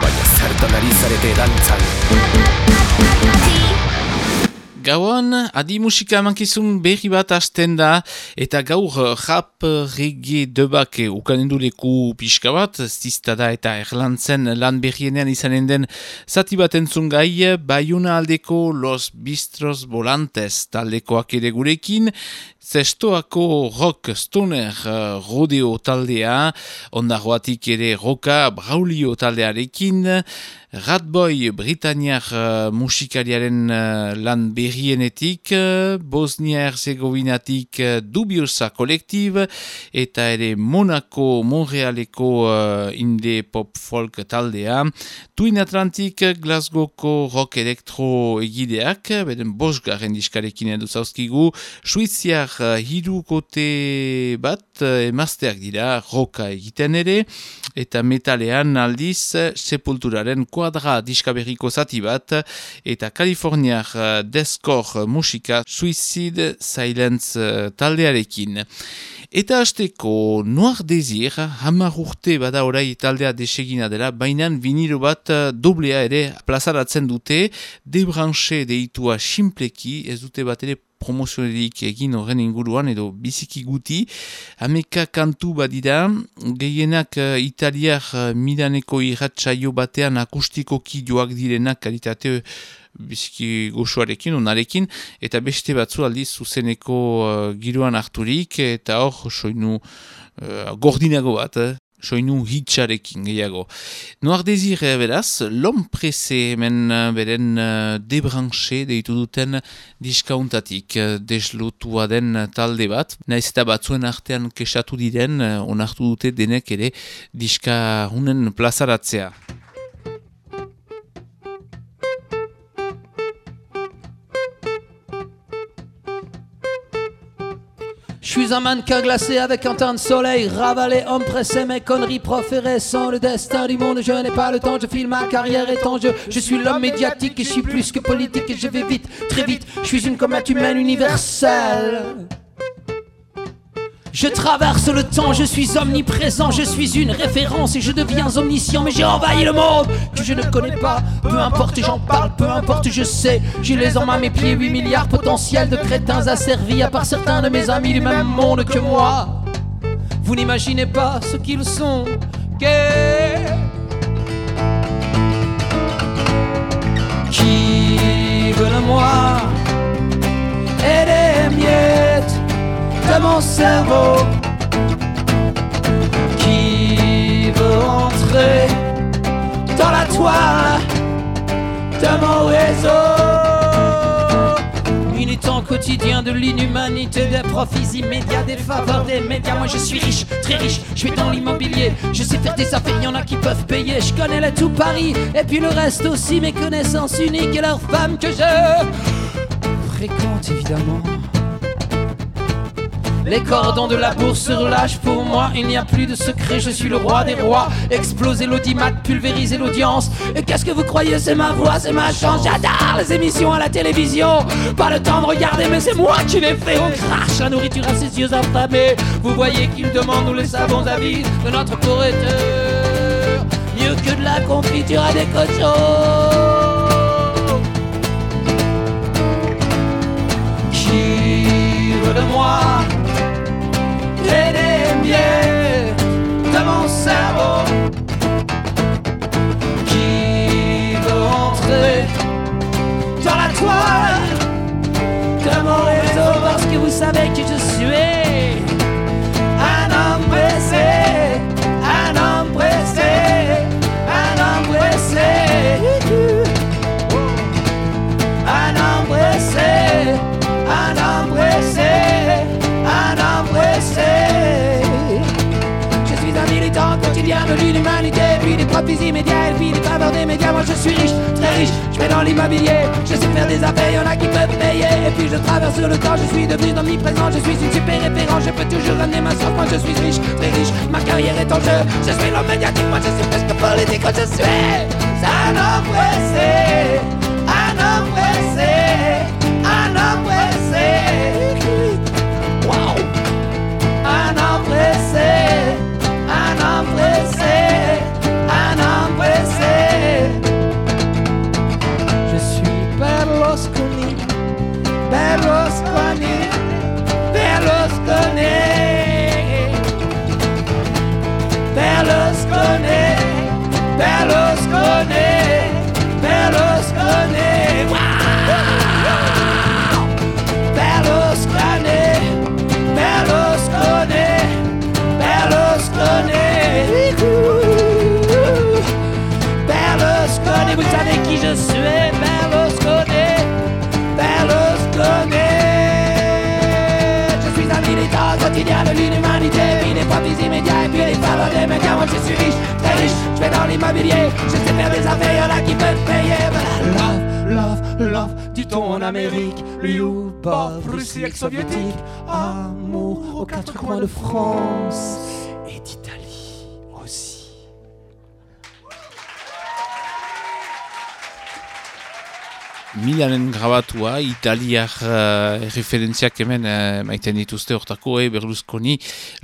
Vaya cerdo nariz arete danzan. Gauan, adi musika mankizun berri bat hasten da, eta gaur rap reggae debak ukanen leku pixka bat, ziztada eta erlantzen lan berrienean izanen den zati bat entzun gai, baiuna aldeko Los Bistros Volantes taldekoak ere gurekin, zestoako rock stoner uh, rodeo taldea, ondagoatik ere roka braulio taldearekin, Ratboy Britanniar uh, musikariaren uh, lan berrienetik, uh, Bosnia-Herzegovinatik uh, Dubiosa kolektib, eta ere Monaco, Montrealeko uh, inde pop folk taldea, Twin Atlantic Glasgowko rock elektro egideak, beden bosgarren diskarekin edu zauzkigu, Suiziar uh, hiru kote bat uh, emazteak dira roka egiten ere, eta metalean aldiz sepulturaren kuadra diskaberriko zati bat, eta Kaliforniar uh, deskor musika Suicide Silence taldearekin. Eta hasteko Noir Desir, hamar urte bada orai taldea desegina dela, bainan vinilo bat uh, doblea ere plazaratzen dute, debranche deitua simpleki, ez dute bat ere promozionerik egin horren inguruan edo biziki guti. Hameka kantu badira, gehienak uh, italiar uh, milaneko irratsaio batean akustikoki joak direnak kalitate biziki goxuarekin, onarekin, eta beste batzu aldiz zuzeneko uh, giroan harturik, eta hor soinu uh, gordinago bat, eh? Soinu hitxarekin gehiago. Noir dezir beraz, lom prese hemen beren uh, debranche deitu duten diskauntatik deslotua den talde bat. Naiz eta batzuen artean kesatu diren, onartu dute denek ere diska hunen plazaratzea. Je suis un mannequin glacé avec un teint de soleil, ravalé, homme pressé, mes conneries proférées sans le destin du monde. Je n'ai pas le temps, je filme ma carrière est. Je suis l'homme médiatique et je suis plus que politique et je vais vite, très vite. Je suis une comète humaine universelle. Je traverse le temps, je suis omniprésent, je suis une référence et je deviens omniscient, mais j'ai envahi le monde que je ne connais pas. Peu importe, j'en parle, peu importe, je sais. J'ai les en à mes pieds, 8 milliards potentiels de crétins asservis, à part certains de mes amis du même monde que moi. Vous n'imaginez pas ce qu'ils sont. Qui veut de moi? Et des miettes de mon cerveau qui veut entrer dans la toile de mon réseau. Temps quotidien de l'inhumanité, des profits immédiats, des faveurs des médias. Moi je suis riche, très riche, je suis dans l'immobilier. Je sais faire des affaires, y en a qui peuvent payer. Je connais le tout Paris, et puis le reste aussi, mes connaissances uniques et leurs femmes que je fréquente évidemment. Les cordons de la bourse se relâchent pour moi, il n'y a plus de secret, je suis le roi des rois. Exploser l'audimat, pulvériser l'audience. Et qu'est-ce que vous croyez, c'est ma voix, c'est ma chance. J'adore les émissions à la télévision. Pas le temps de regarder, mais c'est moi qui les fais. On crache la nourriture à ses yeux affamés. Vous voyez qu'il demande, nous les savons avis de notre correcteur. Mieux que de la confiture à des cochons. De moi et des miettes de mon cerveau qui veut entrer dans la toile de mon réseau parce que vous savez que je suis et puis les faveurs des médias. Moi je suis riche, très riche, je vais dans l'immobilier. Je sais faire des affaires, y'en a qui peuvent payer. Et puis je traverse le temps, je suis devenu dans présent Je suis une super référence, je peux toujours ramener ma soif. Moi je suis riche, très riche, ma carrière est en jeu. Je suis l'homme médiatique, moi je suis presque politique. Je suis un homme pressé, un homme pressé, un homme pressé. Wow! Un homme pressé, un homme pressé. cerro suis riche, très riche, je vais dans l'immobilier. Je sais faire des affaires, a qui peuvent payer. love, love, love, dit-on en Amérique. Pauvre Russie ex-soviétique. Amour aux quatre coins de France Milanen grabatua, italiak uh, referentziak hemen uh, maiten dituzte hortako, eh, Berlusconi,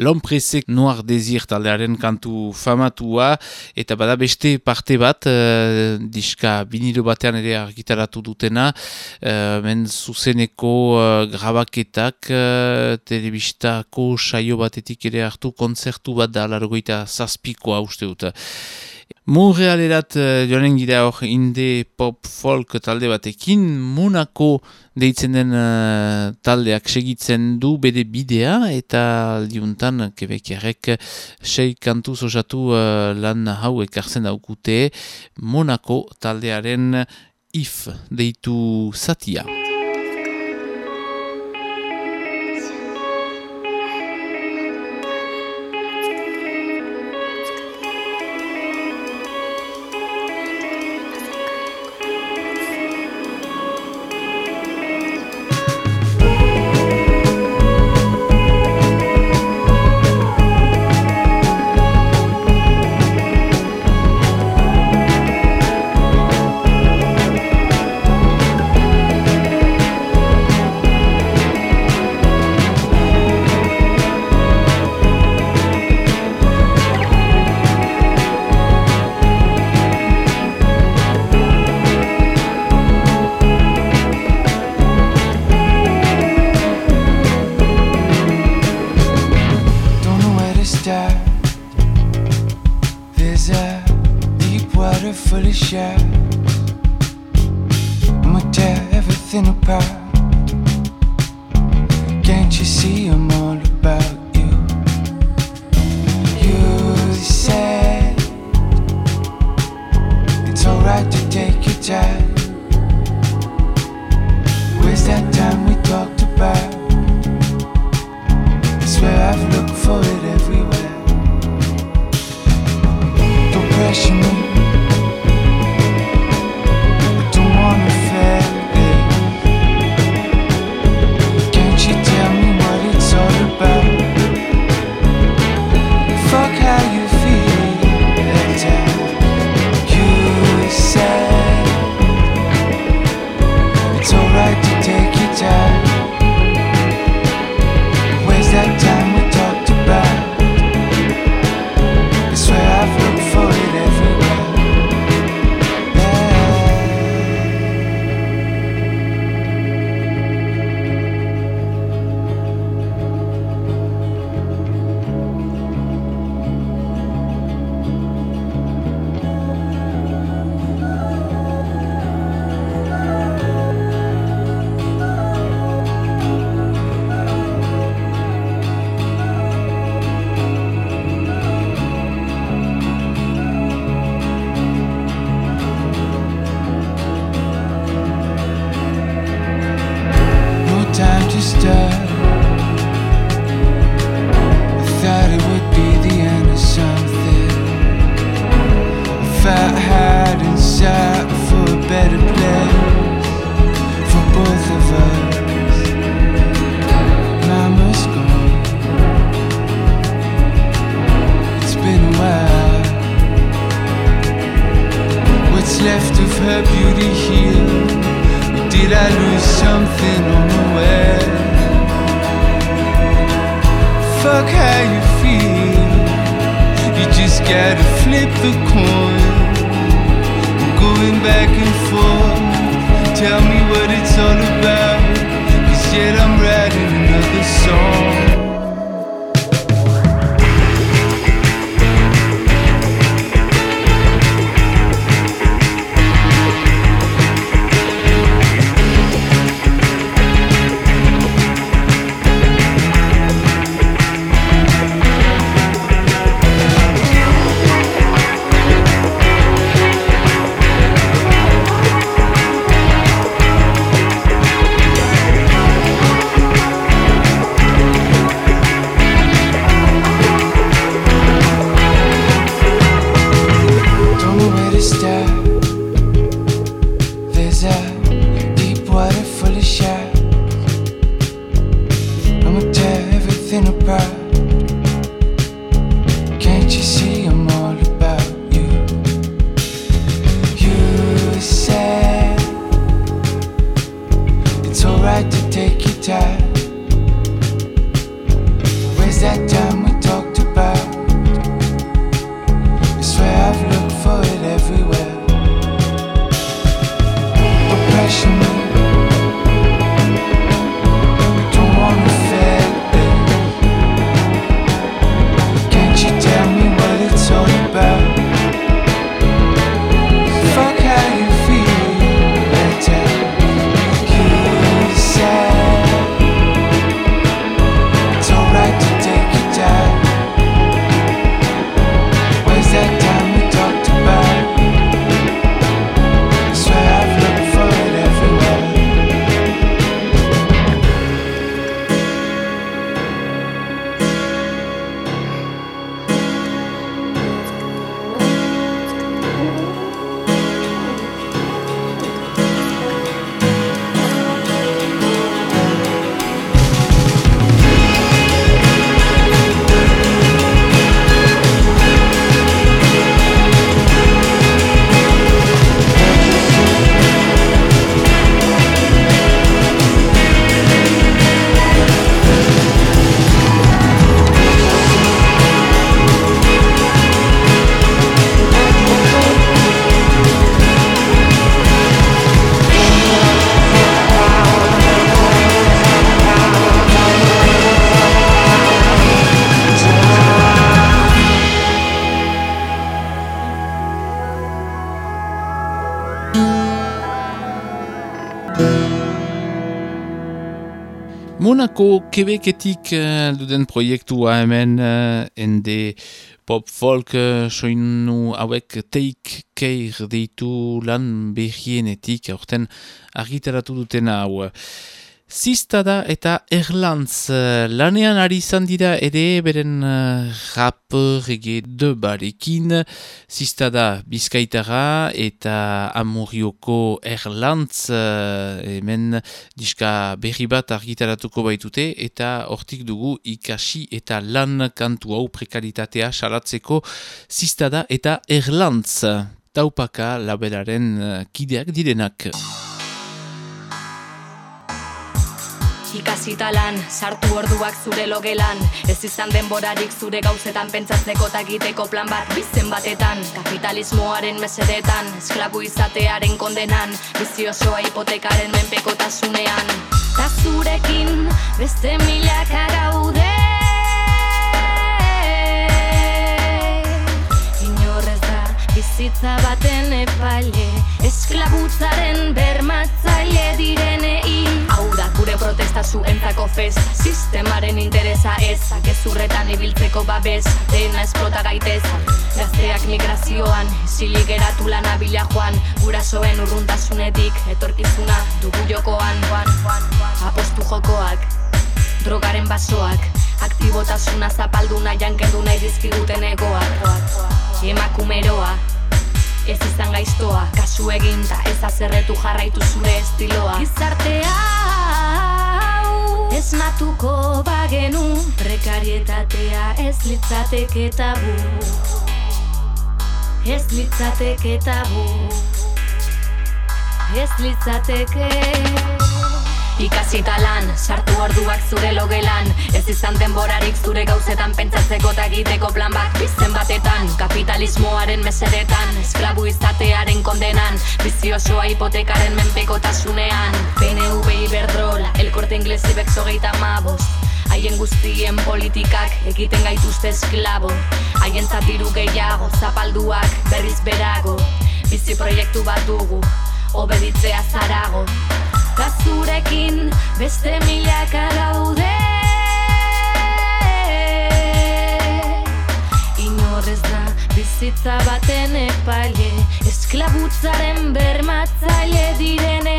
Lompresek Noir Desir taldearen kantu famatua, eta bada beste parte bat, uh, diska binilo batean ere argitaratu dutena, uh, men zuzeneko uh, grabaketak, uh, telebistako saio batetik ere hartu kontzertu bat da, largoita zazpikoa uste dut. Montrealerat uh, joanen gira hor inde pop folk talde batekin, Monaco deitzen den uh, taldeak segitzen du bere bidea eta liuntan kebekerrek sei kantu osatu uh, lan hau ekartzen daukute Monaco taldearen if deitu satia. sister time. Monaco Quebeketik uh, duden proiektua hemen uh, pop folk uh, soinu hauek take care deitu lan behienetik aurten argitaratu duten hau. Zista da eta erlantz uh, lanean ari izan dira ere beren uh, rap rege barekin. Zista da bizkaitara eta amurioko erlantz uh, hemen diska berri bat argitaratuko baitute eta hortik dugu ikasi eta lan kantu hau prekaritatea salatzeko zista da eta erlantz. Taupaka labelaren uh, kideak direnak. Ikasita lan, sartu orduak zure logelan. Ez izan denborarik zure gauzetan pentsatzeko eta egiteko plan bat bizen batetan. Kapitalismoaren mesedetan, esklabu izatearen kondenan Bizi osoa hipotekaren menpekotasunean. Ta zurekin beste milaka gaude bizitza baten epaile Esklabutzaren bermatzaile direnei Hau da gure protesta zuentzako festa Sistemaren interesa ez Gezurretan ibiltzeko babes Dena esplota gaiteza Gazteak migrazioan Isilik geratu lan abila joan Gurasoen urruntasunetik Etorkizuna dugu jokoan. Apostu jokoak Drogaren basoak Aktibotasuna zapaldu nahian kendu nahi dizkiguten egoak. Emakumeroa Ez izan gaiztoa, kasu eginta Ez azerretu jarraitu zure estiloa. Gizarte hau Esnatuko bagenu Prekarietatea ez litzateke tabu. Ez litzateke tabu. Ez litzateke Ikasita lan, sartu orduak zure logelan. Ez izan denborarik zure gauzetan pentsatzeko eta egiteko plan bat. Bizen batetan, kapitalismoaren mesedetan Esklabu izatearen kondenan Bizi osoa hipotekaren menpekotasunean. PNV Iberdrola, El Corte Inglés Ibex hogeita mabost Haien guztien politikak egiten gaituzte esklabo. Haien zatiru gehiago, zapalduak berriz berago. Bizi proiektu bat dugu, obeditzea zarago Ta zurekin beste milaka gaude. Inorrez da bizitza baten epaile Esklabutzaren bermatzaile direne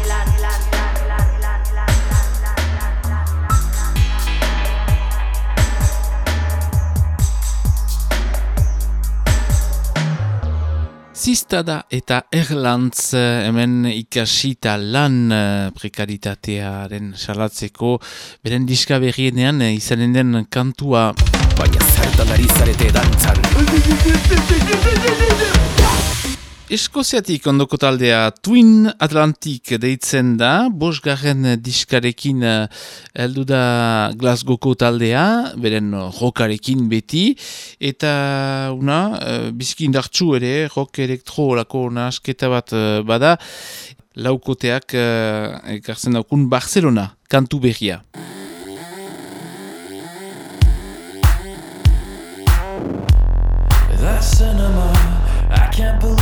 Zistada eta erlantz eh, hemen ikasita lan eh, prekaritatearen salatzeko beren diska berrienean eh, izanen den kantua. Baina zertan ari zarete dantzan Eskoziatik ondoko taldea Twin Atlantic deitzen da, bosgarren diskarekin uh, heldu da Glasgowko taldea, beren rokarekin beti, eta una, uh, biziki indartxu ere, rock elektro lako nasketa bat uh, bada, laukoteak ekartzen daukun Barcelona, kantu berria. That cinema, I can't believe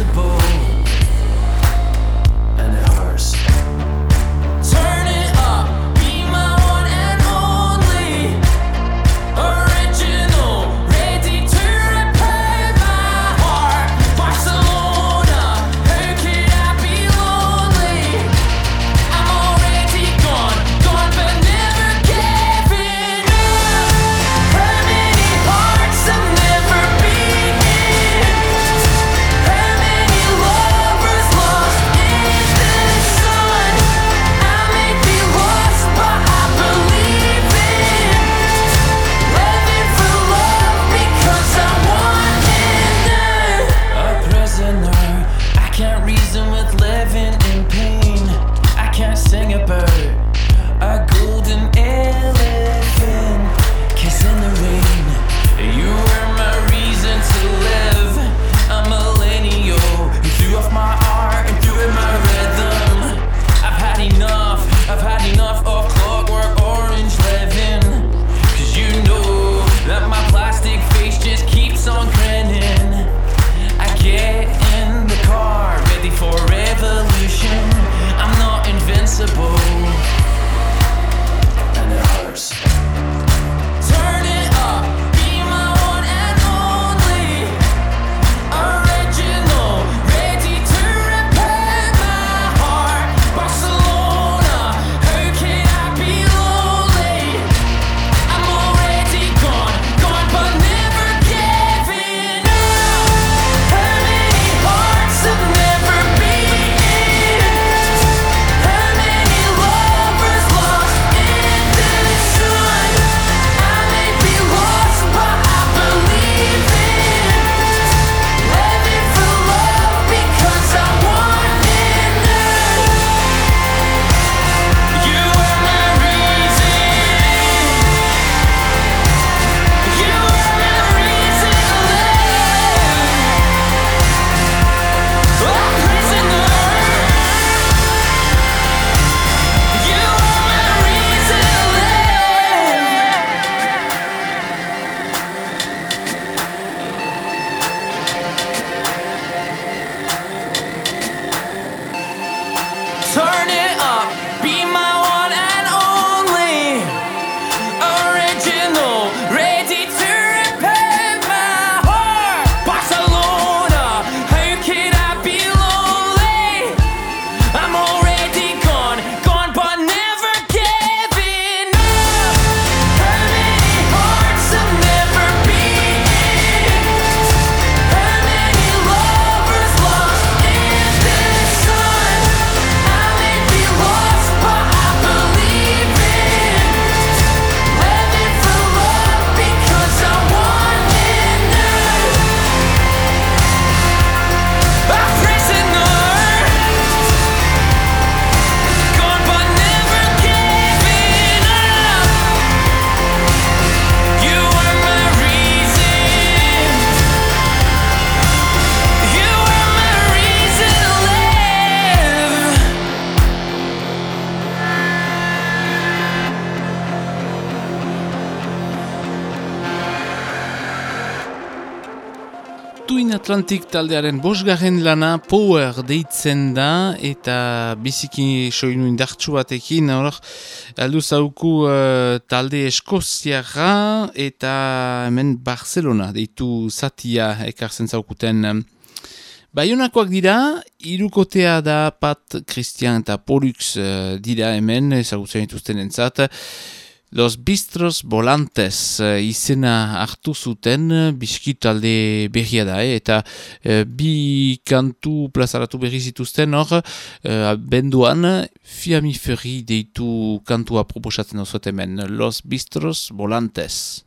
impossible. Atlantic taldearen bosgarren lana Power deitzen da eta biziki soinu indartsu batekin hor aldu zauku uh, talde Eskoziara eta hemen Barcelona deitu zatia ekartzen zaukuten. Baionakoak dira, irukotea da Pat, Christian eta Pollux uh, dira hemen ezagutzen dituzten entzat Los Bistros Volantes uh, izena hartu zuten uh, biskitalde berria da, eh? eta uh, bi kantu plazaratu berri zituzten hor, uh, benduan Fiami Ferri deitu kantua proposatzen osoet hemen, Los Bistros Volantes.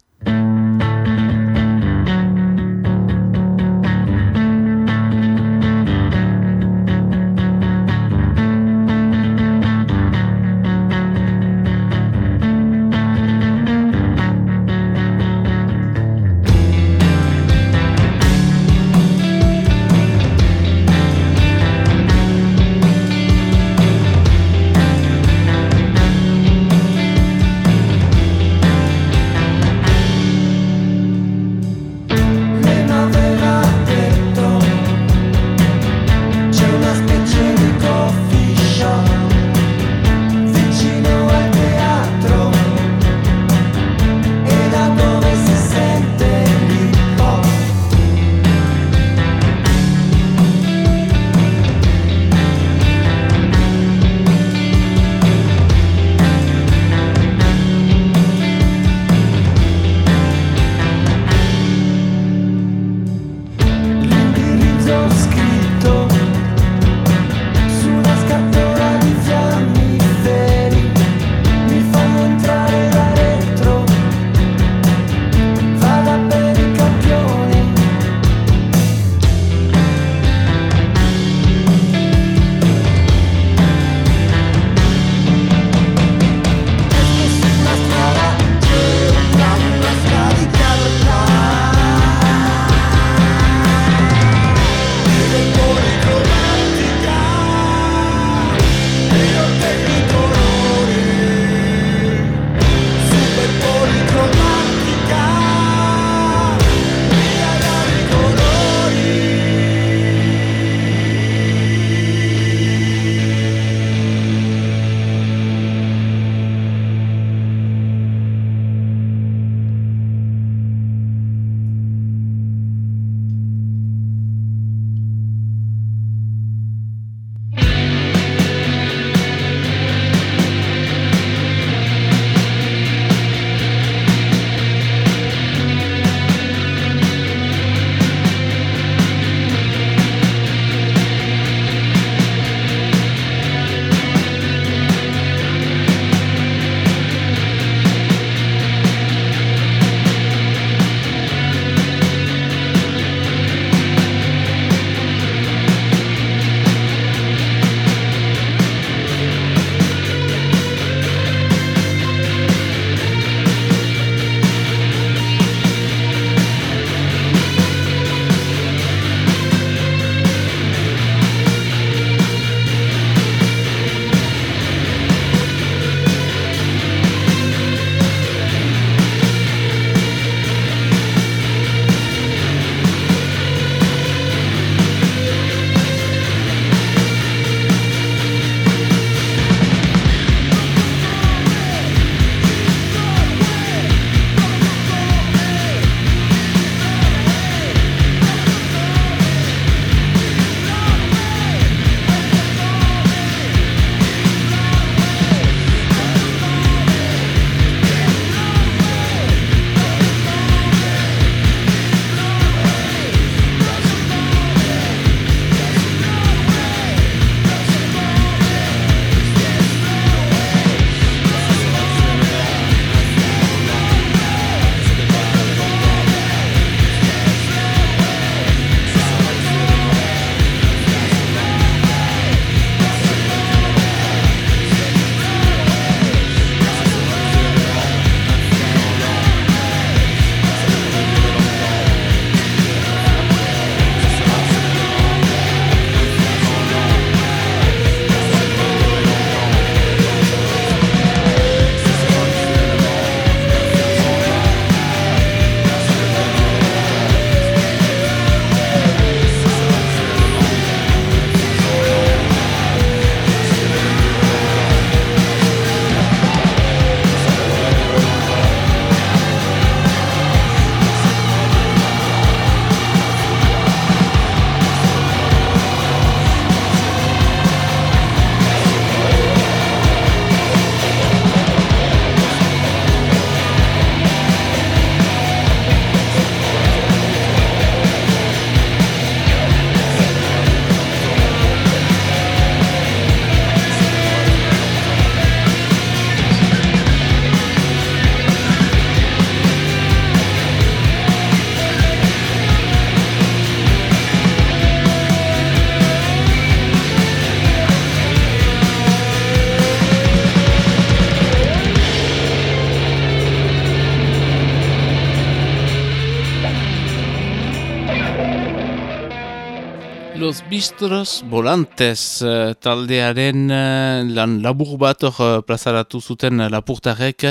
Bistros Volantes uh, taldearen uh, lan labur bat hor uh, plazaratu zuten lapurtarek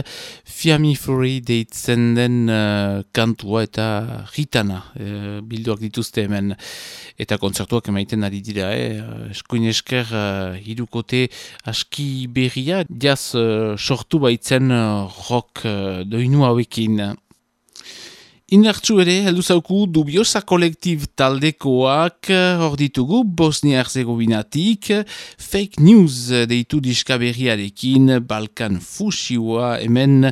Fiammi Fury deitzen den uh, kantua eta ritana uh, bilduak dituzte hemen eta kontzertuak emaiten ari dira eh? eskuin esker hirukote aski berria jaz sortu baitzen rock doinu hauekin Inertzu ere, heldu zauku dubiosa kolektiv taldekoak hor ditugu Bosnia-Herzegovinatik fake news deitu diskaberriarekin Balkan fusiua hemen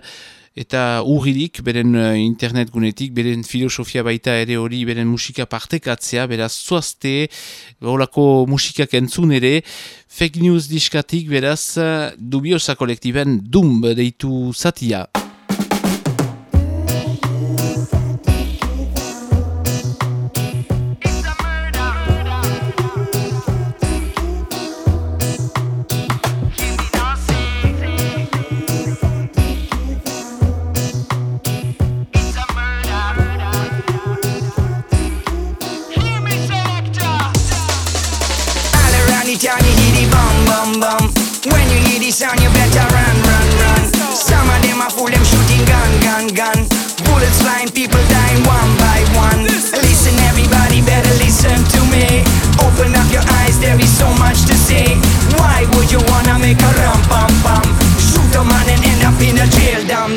eta urridik, beren internet gunetik, beren filosofia baita ere hori, beren musika partekatzea, beraz zoazte, horako musikak entzun ere, fake news diskatik, beraz dubiosa kolektiben dumb deitu zatia.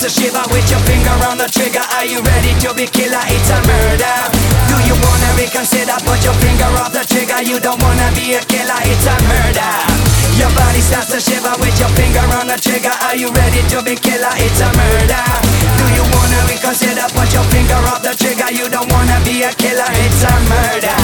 to shiver with your finger on the trigger. Are you ready to be killer? It's a murder. Do you wanna reconsider? Put your finger off the trigger. You don't wanna be a killer. It's a murder. Your body starts to shiver with your finger on the trigger. Are you ready to be killer? It's a murder. Do you wanna reconsider? Put your finger off the trigger. You don't wanna be a killer. It's a murder.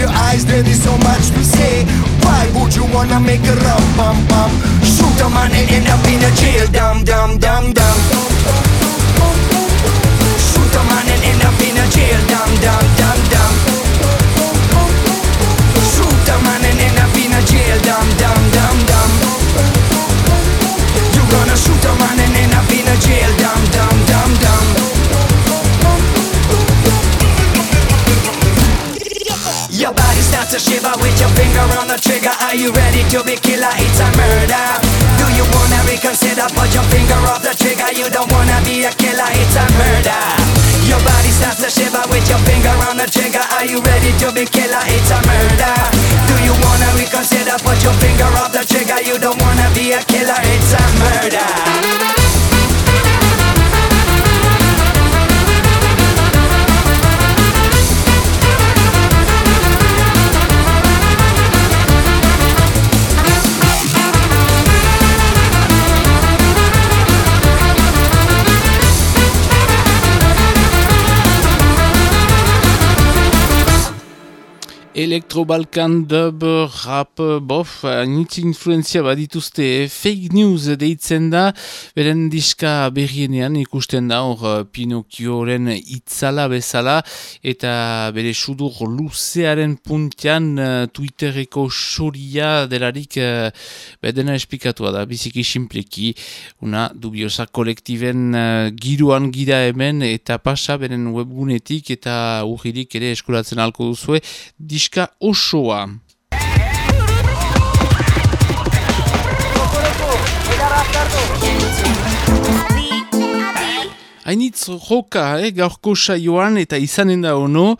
Your eyes, there is so much to say Why would you wanna make a rum, pum, pum Shoot a man and end up in a jail, dum, dum, dum, dum. Shoot a man and end up in a jail, dum, dum. Body starts to shiver with your finger on the trigger. Are you ready to be killer? It's a murder. Do you wanna reconsider? Put your finger off the trigger. You don't wanna be a killer. It's a murder. Your body starts to shiver with your finger on the trigger. Are you ready to be killer? It's a murder. Do you wanna reconsider? Put your finger off the trigger. You don't wanna be a killer. It's a murder. Elektrobalkan dub, rap, bof, nitz influenzia badituzte eh? fake news deitzen da, beren diska berrienean ikusten da hor eh, Pinokioren itzala bezala, eta bere sudur luzearen puntian Twittereko soria delarik bedena espikatua da, biziki simpleki, una dubiosa kolektiben giruan gira hemen, eta pasa beren webgunetik eta urririk ere eskuratzen alko duzue, diska diska osoa. Hainitz joka, eh, gaurko saioan eta izanen da ono,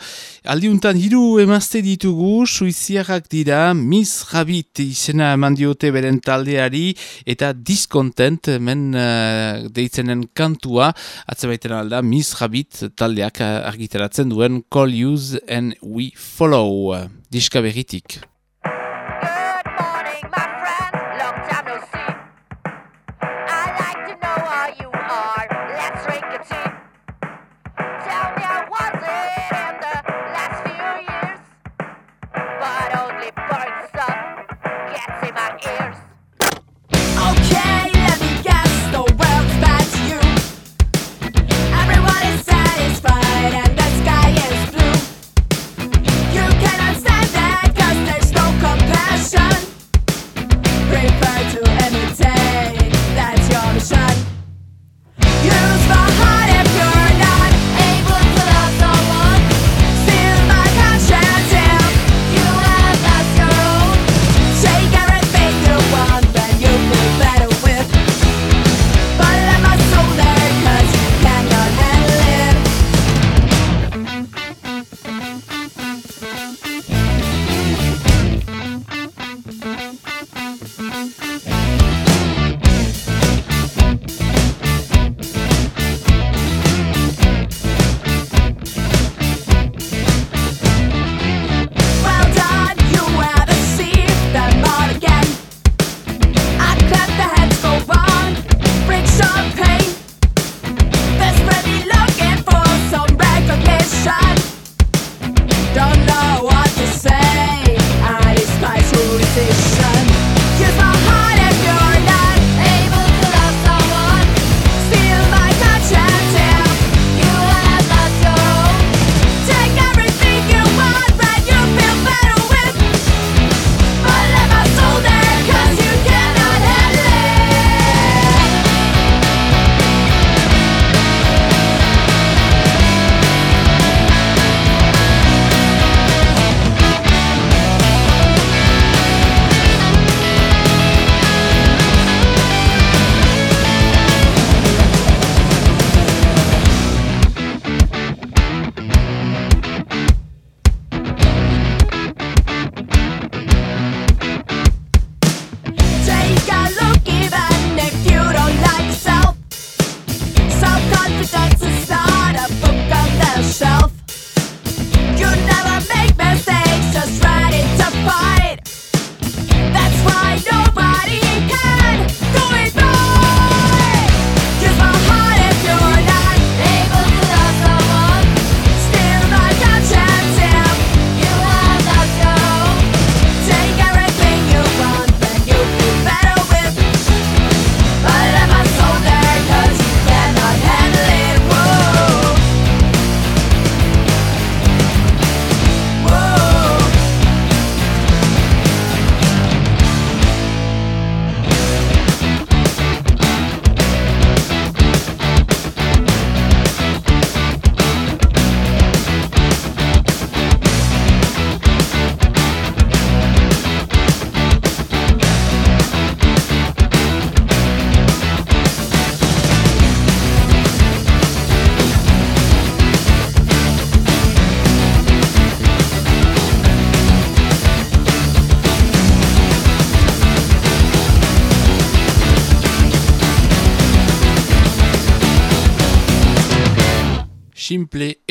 aldiuntan hiru emazte ditugu, suiziarrak dira, Miss Rabbit izena mandiote beren taldeari, eta discontent, men uh, deitzenen kantua, atzebaiten alda, Miss Rabbit taldeak argitaratzen duen Call Use and We Follow, diska berritik.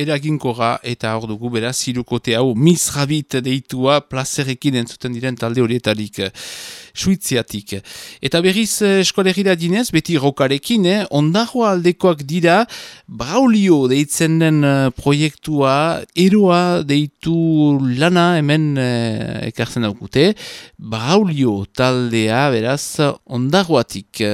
Eraginkorra eta hor dugu beraz hirukote hau misrabit deitua plazerekin entzuten diren talde horietarik suitziatik. Eta berriz eskolegira dinez, beti rokarekin, eh? ondagoa aldekoak dira, Braulio deitzen den proiektua, eroa deitu lana hemen eh, ekartzen daukute, Braulio taldea beraz ondagoatik.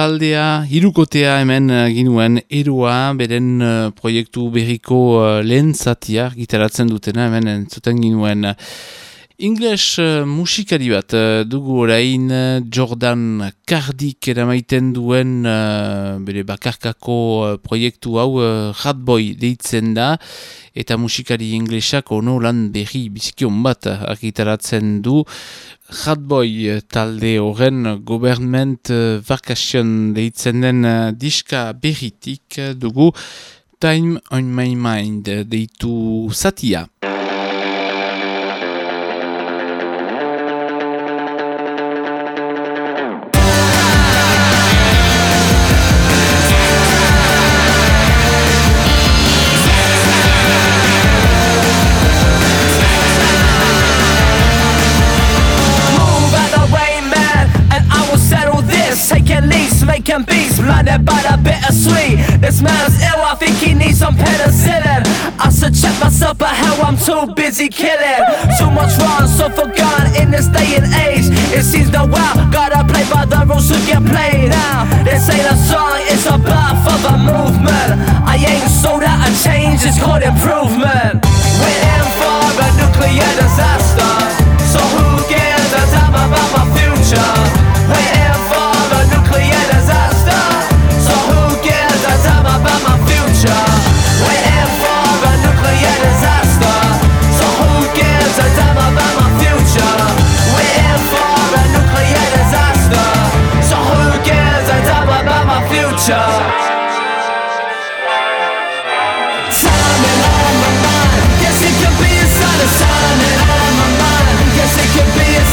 taldea, irukotea hemen eh, ginuen erua, beren uh, proiektu berriko uh, lehen zatia gitaratzen dutena hemen entzuten ginuen. Ingles uh, e, musikari bat uh, dugu orain e, Jordan Kardik eramaiten duen bere bakarkako proiektu hau Ratboy deitzen da eta musikari inglesak ono lan berri bizikion bat argitaratzen du Ratboy talde horren Government Vacation deitzen den diska berritik dugu Time on My Mind deitu satia. honestly, this man is ill. I think he needs some penicillin. I should check myself, but hell, I'm too busy killing. Too much wrong, so forgotten in this day and age. It seems no wow, gotta play by the rules to get played out. This ain't a song, it's a birth of a movement. I ain't sold out a change, is called improvement.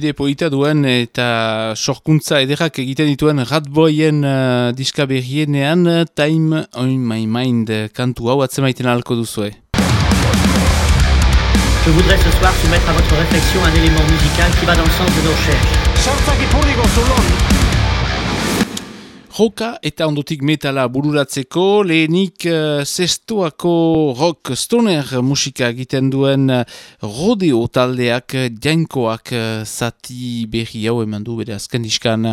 bide polita duen eta sorkuntza ederrak egiten dituen Ratboyen uh, eh, diskaberrienean eh, Time on my mind eh, kantu hau atzemaiten alko duzue. Je voudrais ce soir soumettre à votre réflexion un élément musical qui va dans le sens de nos recherches. Chantagipurigo sur l'onde joka eta ondotik metala bururatzeko, lehenik uh, zestoako rock stoner musika egiten duen eh, rodeo taldeak jainkoak uh, zati berri hau eman du bere azken diskan.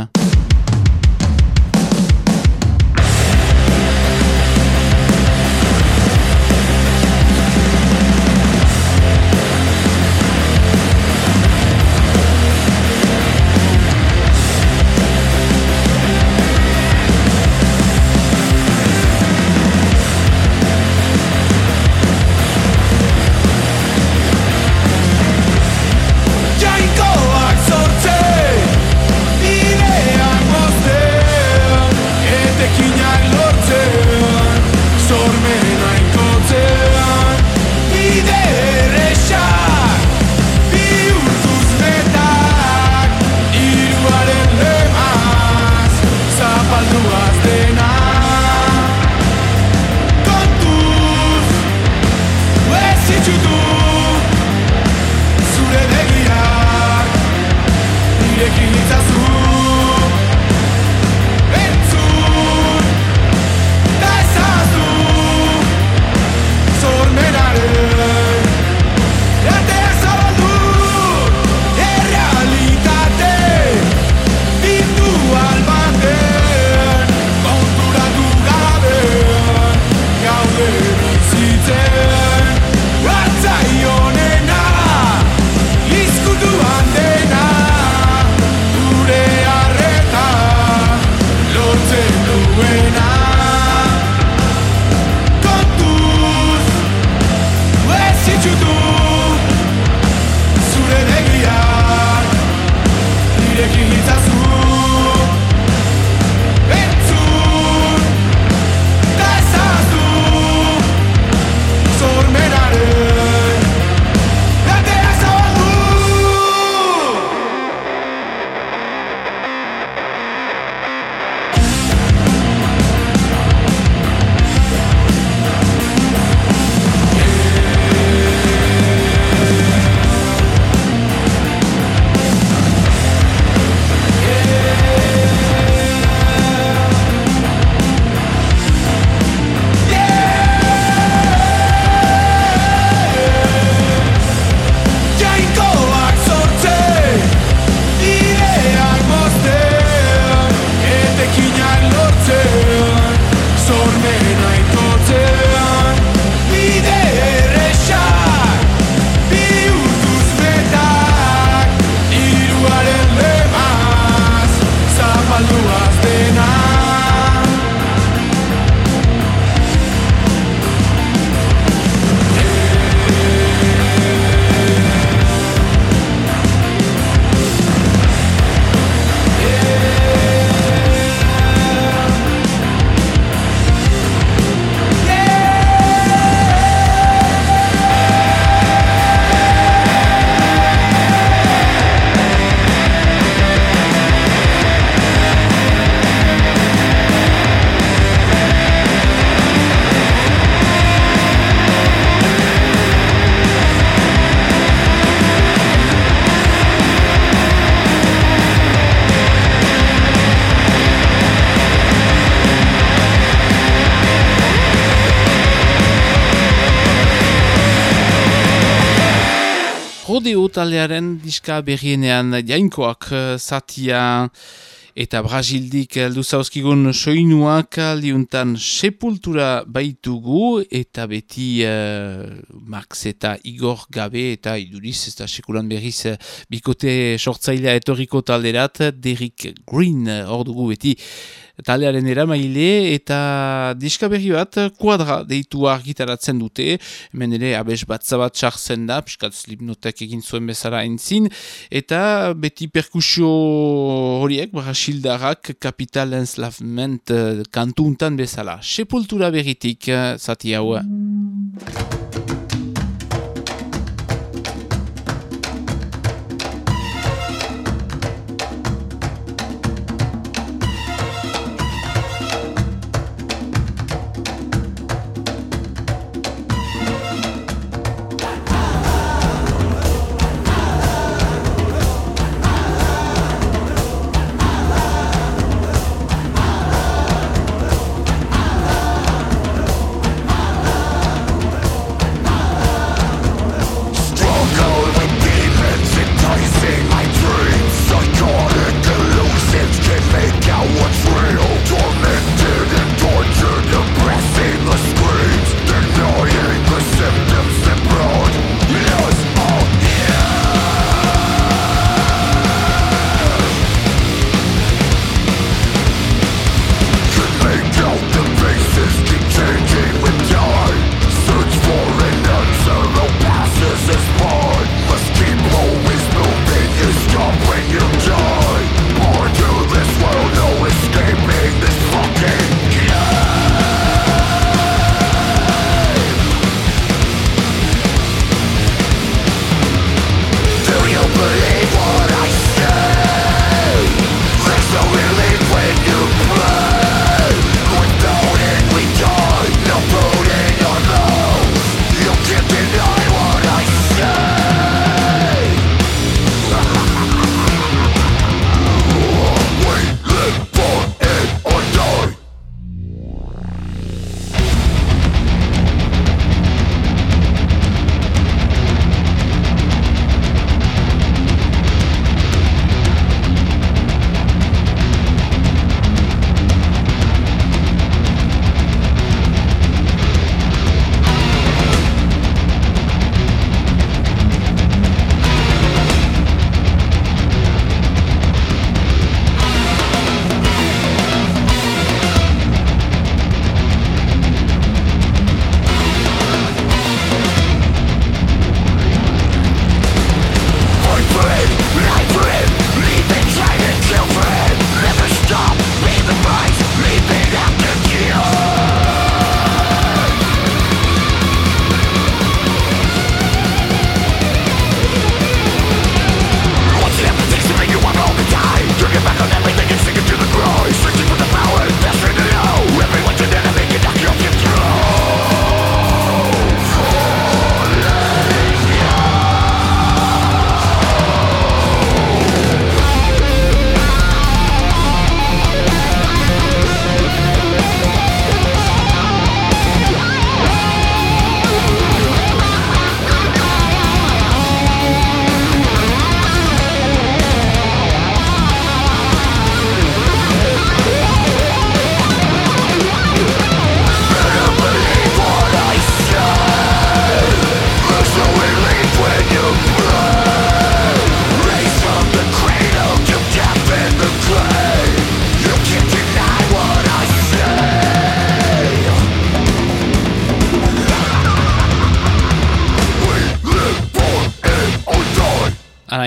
Taldearen diska berrienean jainkoak uh, zatia eta Brasildik aldu zauzkigun soinuak aldiuntan sepultura baitugu eta beti uh, Max eta Igor Gabe eta iduriz ez da sekulan berriz uh, bikote sortzailea etorriko talderat Derek Green hor dugu beti taldearen eramaile eta diska berri bat kuadra deitu argitaratzen dute, hemen ere abes bat zabat sartzen da, piskat slipnotek egin zuen bezala entzin, eta beti perkusio horiek, brasildarak, kapital enslavement uh, kantuntan bezala. Sepultura berritik, uh, zati hau.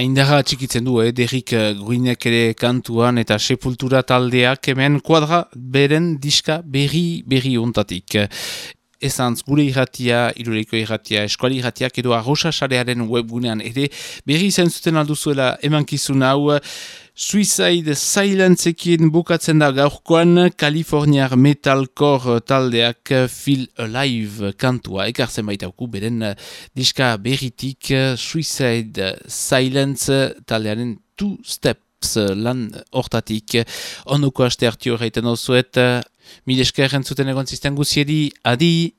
Indarra txikitzen du, eh? Derrik uh, Gruinek ere kantuan eta sepultura taldeak hemen kuadra beren diska berri berri ontatik. Ezantz, gure irratia, iruleiko irratia, eskuali irratiak edo arrosa webgunean ere berri izan zuten alduzuela emankizun hau, Suicide Silenceekin bukatzen da gaurkoan Californiar Metalcore taldeak Feel Alive kantua. Ekartzen baitauku beren diska berritik Suicide Silence taldearen Two Steps lan hortatik. Onuko aste hartio gaiten osuet mil esker entzuten egon zisten guziedi adi